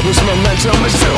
All this momentum is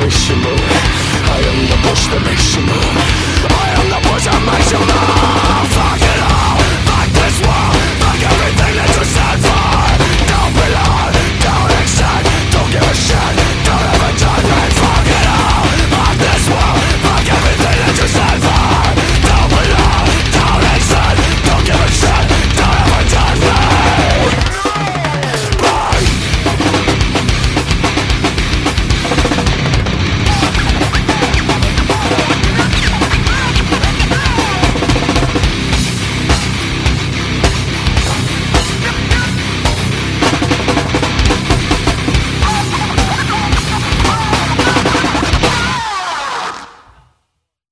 Missioner. I am the Bush the move. I am the push that makes you move.